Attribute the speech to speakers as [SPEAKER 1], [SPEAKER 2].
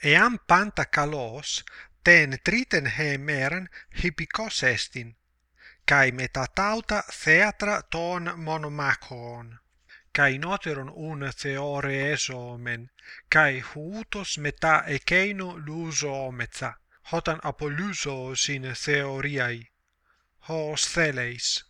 [SPEAKER 1] εάν πάντα καλός, τεν τρίτεν χε ημέραν χυπικός έστιν, καί με τα τάυτα θέατρα των μονομάχων. Καί νότερον ούν θεώρεζομεν, καί χούτος μετά εκείνο λούζομεθα, όταν απολύζωσιν θεωρίαι. Ως θέλεις.